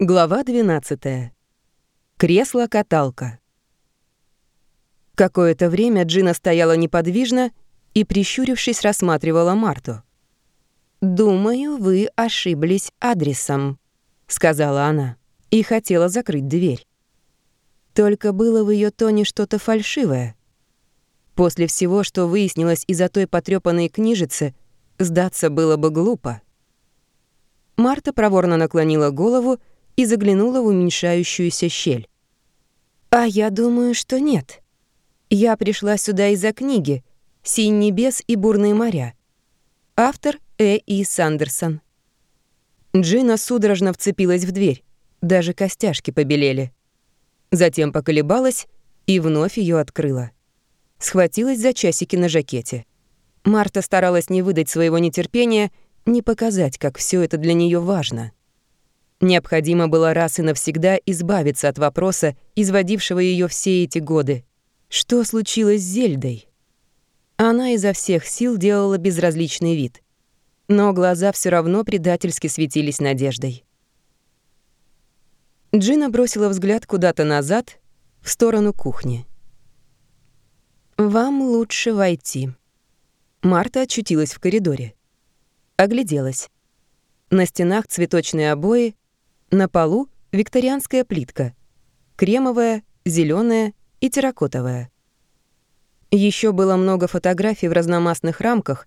Глава 12. Кресло-каталка. Какое-то время Джина стояла неподвижно и, прищурившись, рассматривала Марту. «Думаю, вы ошиблись адресом», — сказала она, и хотела закрыть дверь. Только было в ее тоне что-то фальшивое. После всего, что выяснилось из-за той потрёпанной книжицы, сдаться было бы глупо. Марта проворно наклонила голову и заглянула в уменьшающуюся щель. «А я думаю, что нет. Я пришла сюда из-за книги «Синь небес и бурные моря». Автор Э. И. Сандерсон. Джина судорожно вцепилась в дверь. Даже костяшки побелели. Затем поколебалась и вновь ее открыла. Схватилась за часики на жакете. Марта старалась не выдать своего нетерпения, не показать, как все это для нее важно. Необходимо было раз и навсегда избавиться от вопроса, изводившего ее все эти годы. Что случилось с Зельдой? Она изо всех сил делала безразличный вид. Но глаза все равно предательски светились надеждой. Джина бросила взгляд куда-то назад, в сторону кухни. «Вам лучше войти». Марта очутилась в коридоре. Огляделась. На стенах цветочные обои, на полу викторианская плитка. Кремовая, зеленая и терракотовая. Еще было много фотографий в разномастных рамках,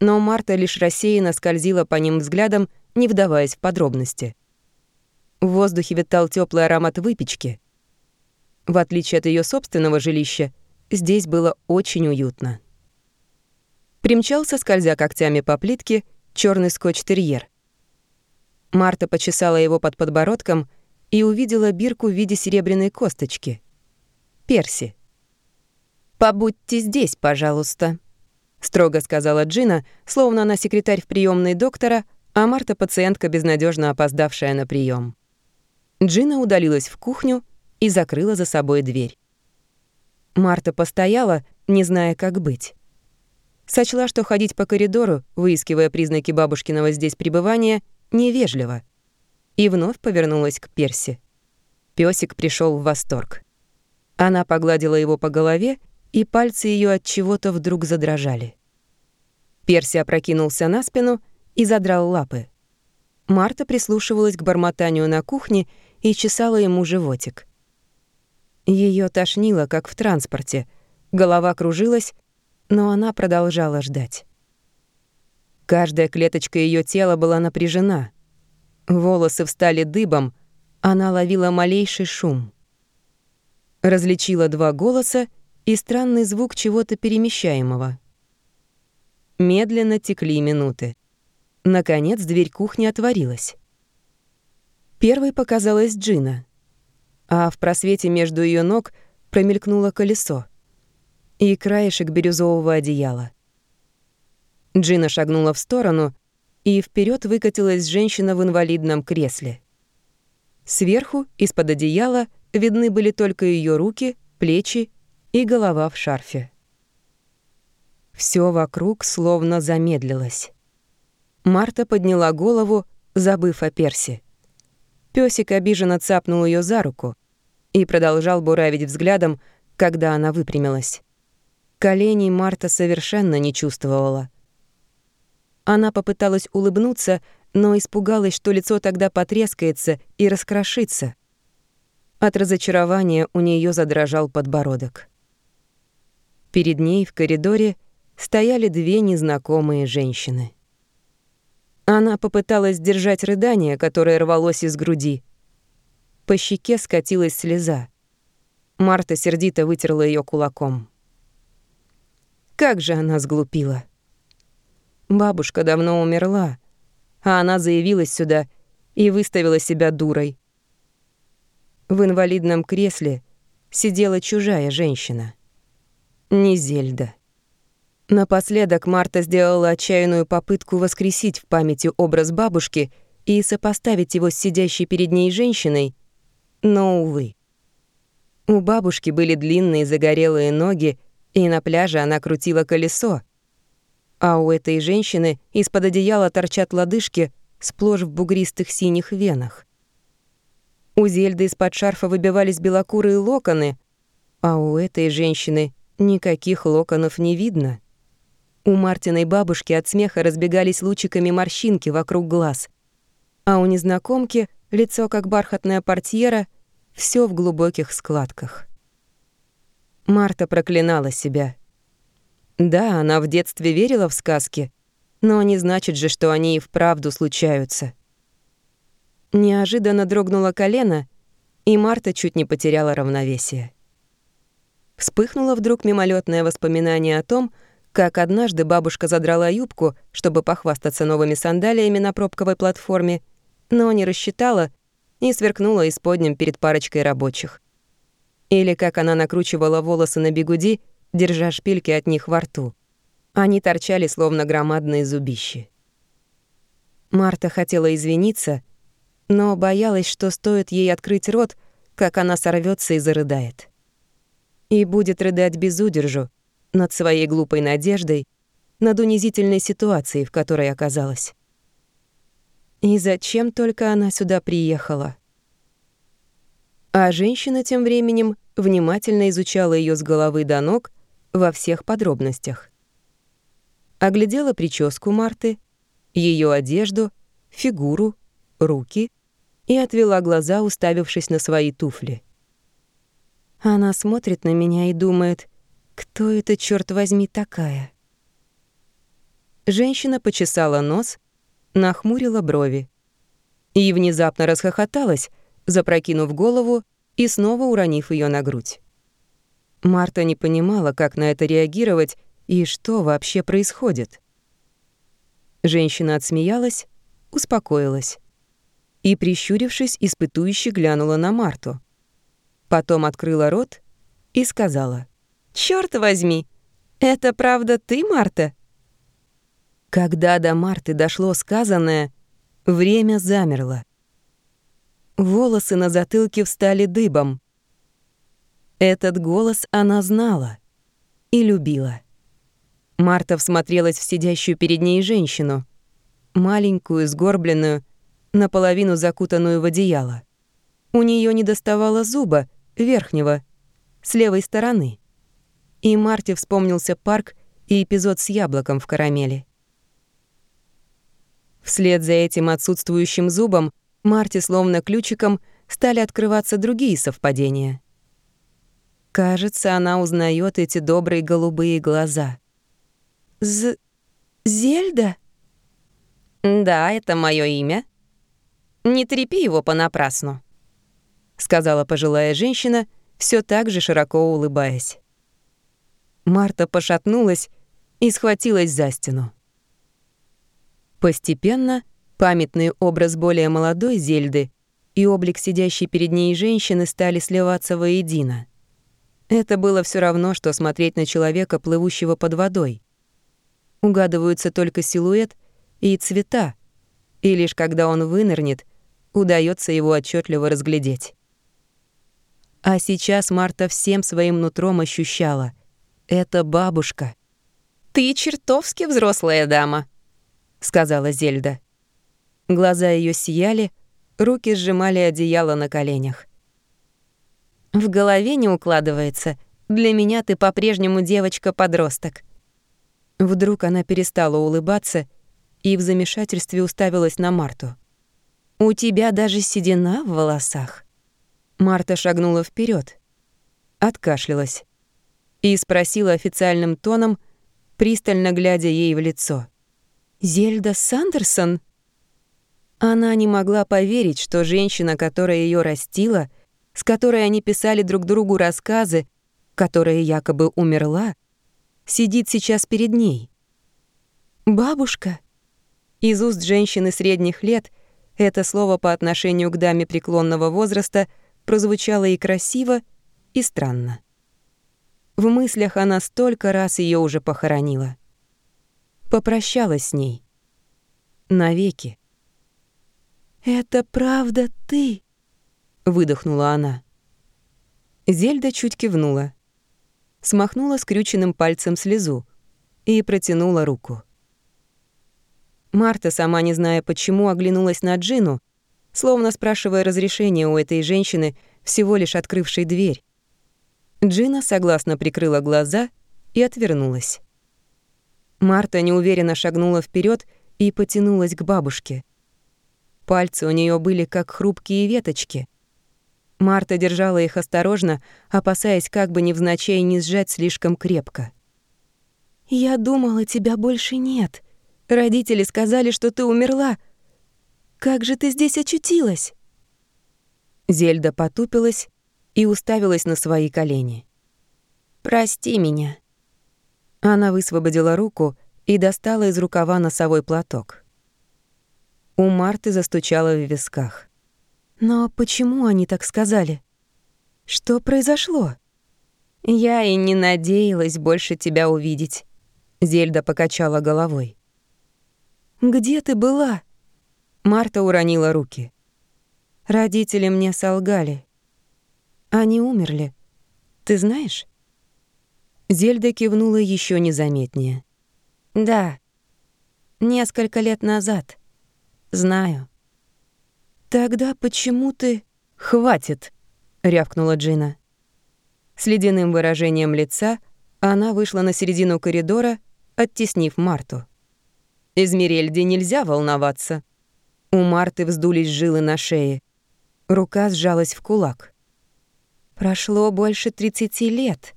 но Марта лишь рассеянно скользила по ним взглядом, не вдаваясь в подробности. В воздухе витал теплый аромат выпечки. В отличие от ее собственного жилища, здесь было очень уютно. Примчался, скользя когтями по плитке, черный скотч-терьер. Марта почесала его под подбородком и увидела бирку в виде серебряной косточки. Перси. «Побудьте здесь, пожалуйста», — строго сказала Джина, словно она секретарь в приемной доктора, а Марта — пациентка, безнадежно опоздавшая на прием. Джина удалилась в кухню и закрыла за собой дверь. Марта постояла, не зная, как быть. Сочла, что ходить по коридору, выискивая признаки бабушкиного здесь пребывания, невежливо. И вновь повернулась к Перси. Пёсик пришел в восторг. Она погладила его по голове, и пальцы ее от чего-то вдруг задрожали. Перси опрокинулся на спину и задрал лапы. Марта прислушивалась к бормотанию на кухне и чесала ему животик. Ее тошнило, как в транспорте. Голова кружилась, но она продолжала ждать. Каждая клеточка ее тела была напряжена. Волосы встали дыбом, она ловила малейший шум. Различила два голоса и странный звук чего-то перемещаемого. Медленно текли минуты. Наконец дверь кухни отворилась. Первой показалась Джина, а в просвете между ее ног промелькнуло колесо и краешек бирюзового одеяла. Джина шагнула в сторону, и вперед выкатилась женщина в инвалидном кресле. Сверху, из-под одеяла, видны были только ее руки, плечи и голова в шарфе. Все вокруг словно замедлилось. Марта подняла голову, забыв о персе. Пёсик обиженно цапнул ее за руку и продолжал буравить взглядом, когда она выпрямилась. Коленей Марта совершенно не чувствовала — она попыталась улыбнуться, но испугалась, что лицо тогда потрескается и раскрошится. От разочарования у нее задрожал подбородок. Перед ней в коридоре стояли две незнакомые женщины. Она попыталась сдержать рыдание, которое рвалось из груди. По щеке скатилась слеза. Марта сердито вытерла ее кулаком. Как же она сглупила. Бабушка давно умерла, а она заявилась сюда и выставила себя дурой. В инвалидном кресле сидела чужая женщина. Не Зельда. Напоследок Марта сделала отчаянную попытку воскресить в памяти образ бабушки и сопоставить его с сидящей перед ней женщиной, но, увы. У бабушки были длинные загорелые ноги, и на пляже она крутила колесо, а у этой женщины из-под одеяла торчат лодыжки сплошь в бугристых синих венах. У Зельды из-под шарфа выбивались белокурые локоны, а у этой женщины никаких локонов не видно. У Мартиной бабушки от смеха разбегались лучиками морщинки вокруг глаз, а у незнакомки лицо как бархатная портьера, все в глубоких складках. Марта проклинала себя. Да, она в детстве верила в сказки, но не значит же, что они и вправду случаются. Неожиданно дрогнуло колено, и Марта чуть не потеряла равновесие. Вспыхнуло вдруг мимолетное воспоминание о том, как однажды бабушка задрала юбку, чтобы похвастаться новыми сандалиями на пробковой платформе, но не рассчитала и сверкнула исподним перед парочкой рабочих. Или как она накручивала волосы на бегуди, держа шпильки от них во рту. Они торчали, словно громадные зубищи. Марта хотела извиниться, но боялась, что стоит ей открыть рот, как она сорвется и зарыдает. И будет рыдать без удержу над своей глупой надеждой, над унизительной ситуацией, в которой оказалась. И зачем только она сюда приехала? А женщина тем временем внимательно изучала ее с головы до ног во всех подробностях. Оглядела прическу Марты, ее одежду, фигуру, руки и отвела глаза, уставившись на свои туфли. Она смотрит на меня и думает, кто это, черт возьми, такая? Женщина почесала нос, нахмурила брови и внезапно расхохоталась, запрокинув голову и снова уронив ее на грудь. Марта не понимала, как на это реагировать и что вообще происходит. Женщина отсмеялась, успокоилась и, прищурившись, испытующе глянула на Марту. Потом открыла рот и сказала, «Чёрт возьми, это правда ты, Марта?» Когда до Марты дошло сказанное, время замерло. Волосы на затылке встали дыбом. Этот голос она знала и любила. Марта всмотрелась в сидящую перед ней женщину, маленькую, сгорбленную, наполовину закутанную в одеяло. У нее не доставало зуба, верхнего, с левой стороны. И Марте вспомнился парк и эпизод с яблоком в карамели. Вслед за этим отсутствующим зубом Марте словно ключиком стали открываться другие совпадения. Кажется, она узнает эти добрые голубые глаза. «З... Зельда?» «Да, это мое имя. Не трепи его понапрасну», — сказала пожилая женщина, все так же широко улыбаясь. Марта пошатнулась и схватилась за стену. Постепенно памятный образ более молодой Зельды и облик сидящей перед ней женщины стали сливаться воедино. Это было все равно, что смотреть на человека, плывущего под водой. Угадываются только силуэт и цвета, и лишь когда он вынырнет, удается его отчетливо разглядеть. А сейчас Марта всем своим нутром ощущала — это бабушка. «Ты чертовски взрослая дама», — сказала Зельда. Глаза ее сияли, руки сжимали одеяло на коленях. «В голове не укладывается. Для меня ты по-прежнему девочка-подросток». Вдруг она перестала улыбаться и в замешательстве уставилась на Марту. «У тебя даже седина в волосах». Марта шагнула вперед, откашлялась и спросила официальным тоном, пристально глядя ей в лицо. «Зельда Сандерсон?» Она не могла поверить, что женщина, которая ее растила, с которой они писали друг другу рассказы, которая якобы умерла, сидит сейчас перед ней. «Бабушка?» Из уст женщины средних лет это слово по отношению к даме преклонного возраста прозвучало и красиво, и странно. В мыслях она столько раз ее уже похоронила попрощалась с ней. Навеки. «Это правда ты?» — выдохнула она. Зельда чуть кивнула. Смахнула скрюченным пальцем слезу и протянула руку. Марта, сама не зная почему, оглянулась на Джину, словно спрашивая разрешения у этой женщины, всего лишь открывшей дверь. Джина согласно прикрыла глаза и отвернулась. Марта неуверенно шагнула вперед и потянулась к бабушке. Пальцы у нее были как хрупкие веточки. Марта держала их осторожно, опасаясь как бы невзначай не сжать слишком крепко. «Я думала, тебя больше нет. Родители сказали, что ты умерла. Как же ты здесь очутилась?» Зельда потупилась и уставилась на свои колени. «Прости меня». Она высвободила руку и достала из рукава носовой платок. У Марты застучало в висках. «Но почему они так сказали? Что произошло?» «Я и не надеялась больше тебя увидеть», — Зельда покачала головой. «Где ты была?» Марта уронила руки. «Родители мне солгали. Они умерли. Ты знаешь?» Зельда кивнула еще незаметнее. «Да. Несколько лет назад. Знаю». «Тогда почему ты...» «Хватит!» — рявкнула Джина. С ледяным выражением лица она вышла на середину коридора, оттеснив Марту. «Измерельде нельзя волноваться». У Марты вздулись жилы на шее. Рука сжалась в кулак. «Прошло больше тридцати лет»,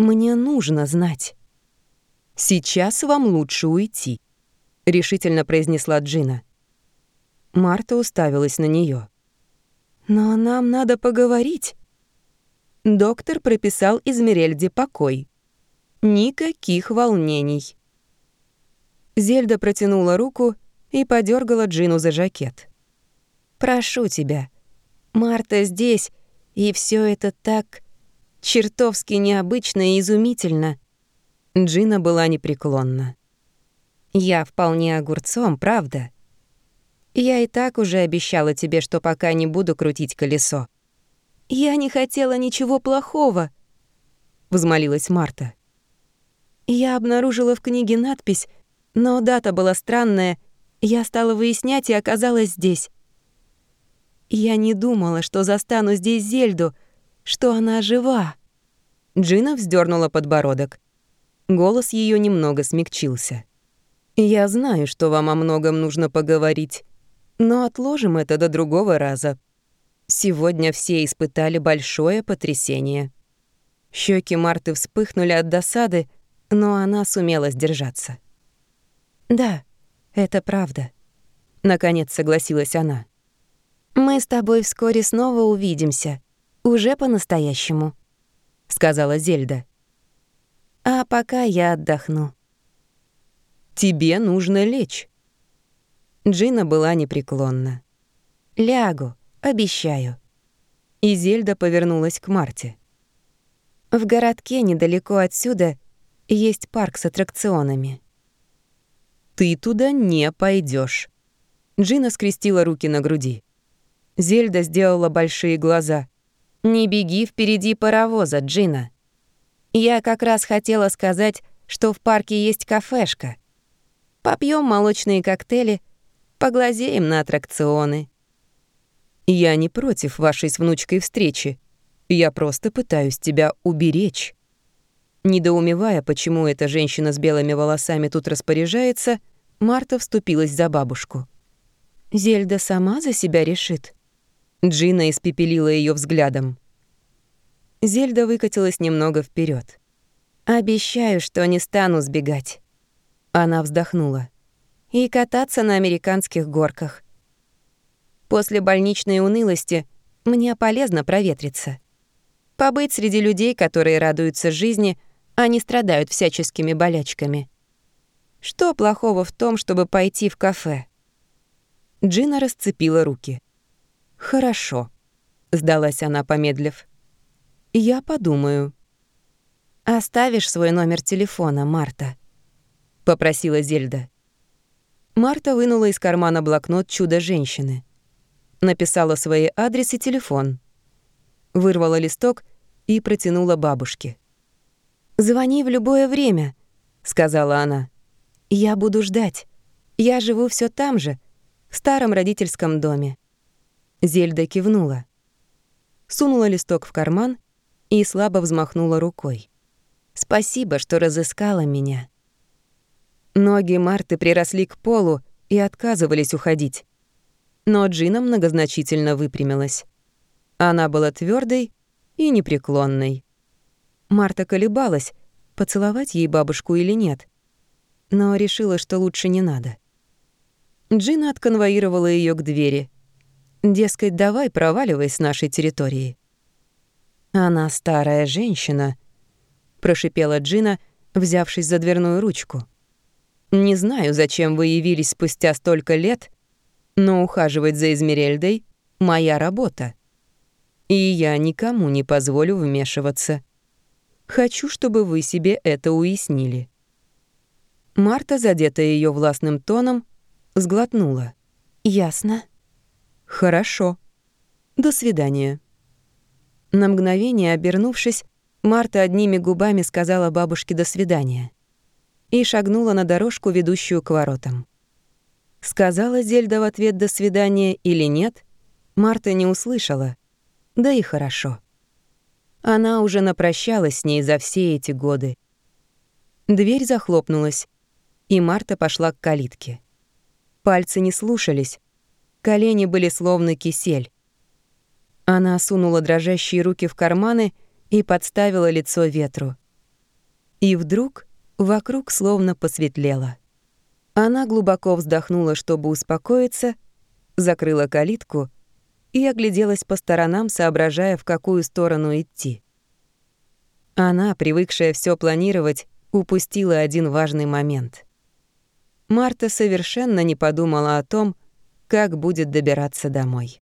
мне нужно знать. Сейчас вам лучше уйти, решительно произнесла Джина. Марта уставилась на нее. Но нам надо поговорить. Доктор прописал Измерельде покой. Никаких волнений. Зельда протянула руку и подергала Джину за жакет. «Прошу тебя. Марта здесь, и все это так чертовски необычно и изумительно. Джина была непреклонна. Я вполне огурцом, правда? Я и так уже обещала тебе, что пока не буду крутить колесо. Я не хотела ничего плохого, взмолилась Марта. Я обнаружила в книге надпись, но дата была странная. Я стала выяснять и оказалась здесь. Я не думала, что застану здесь Зельду — что она жива. Джина вздернула подбородок. Голос ее немного смягчился. «Я знаю, что вам о многом нужно поговорить, но отложим это до другого раза. Сегодня все испытали большое потрясение». Щеки Марты вспыхнули от досады, но она сумела сдержаться. «Да, это правда», — наконец согласилась она. «Мы с тобой вскоре снова увидимся. Уже по-настоящему», — сказала Зельда. «А пока я отдохну». «Тебе нужно лечь». Джина была непреклонна. «Лягу, обещаю». И Зельда повернулась к Марте. «В городке недалеко отсюда есть парк с аттракционами». «Ты туда не пойдешь. Джина скрестила руки на груди. Зельда сделала большие глаза. «Не беги впереди паровоза, Джина. Я как раз хотела сказать, что в парке есть кафешка. Попьем молочные коктейли, поглазеем на аттракционы». «Я не против вашей с внучкой встречи. Я просто пытаюсь тебя уберечь». Недоумевая, почему эта женщина с белыми волосами тут распоряжается, Марта вступилась за бабушку. «Зельда сама за себя решит», Джина испепелила ее взглядом. Зельда выкатилась немного вперед. «Обещаю, что не стану сбегать». Она вздохнула. «И кататься на американских горках. После больничной унылости мне полезно проветриться. Побыть среди людей, которые радуются жизни, а не страдают всяческими болячками. Что плохого в том, чтобы пойти в кафе?» Джина расцепила руки. «Хорошо», — сдалась она, помедлив. «Я подумаю». «Оставишь свой номер телефона, Марта?» — попросила Зельда. Марта вынула из кармана блокнот «Чудо-женщины». Написала свои адрес и телефон. Вырвала листок и протянула бабушке. «Звони в любое время», — сказала она. «Я буду ждать. Я живу все там же, в старом родительском доме. Зельда кивнула. Сунула листок в карман и слабо взмахнула рукой. «Спасибо, что разыскала меня». Ноги Марты приросли к полу и отказывались уходить. Но Джина многозначительно выпрямилась. Она была твердой и непреклонной. Марта колебалась, поцеловать ей бабушку или нет, но решила, что лучше не надо. Джина отконвоировала ее к двери. Дескать, давай проваливай с нашей территории. «Она старая женщина», — прошипела Джина, взявшись за дверную ручку. «Не знаю, зачем вы явились спустя столько лет, но ухаживать за Измерельдой — моя работа. И я никому не позволю вмешиваться. Хочу, чтобы вы себе это уяснили». Марта, задетая ее властным тоном, сглотнула. «Ясно». «Хорошо. До свидания». На мгновение обернувшись, Марта одними губами сказала бабушке «до свидания» и шагнула на дорожку, ведущую к воротам. Сказала Зельда в ответ «до свидания» или нет, Марта не услышала. Да и хорошо. Она уже напрощалась с ней за все эти годы. Дверь захлопнулась, и Марта пошла к калитке. Пальцы не слушались, колени были словно кисель. Она сунула дрожащие руки в карманы и подставила лицо ветру. И вдруг вокруг словно посветлело. Она глубоко вздохнула, чтобы успокоиться, закрыла калитку и огляделась по сторонам, соображая, в какую сторону идти. Она, привыкшая все планировать, упустила один важный момент. Марта совершенно не подумала о том, как будет добираться домой.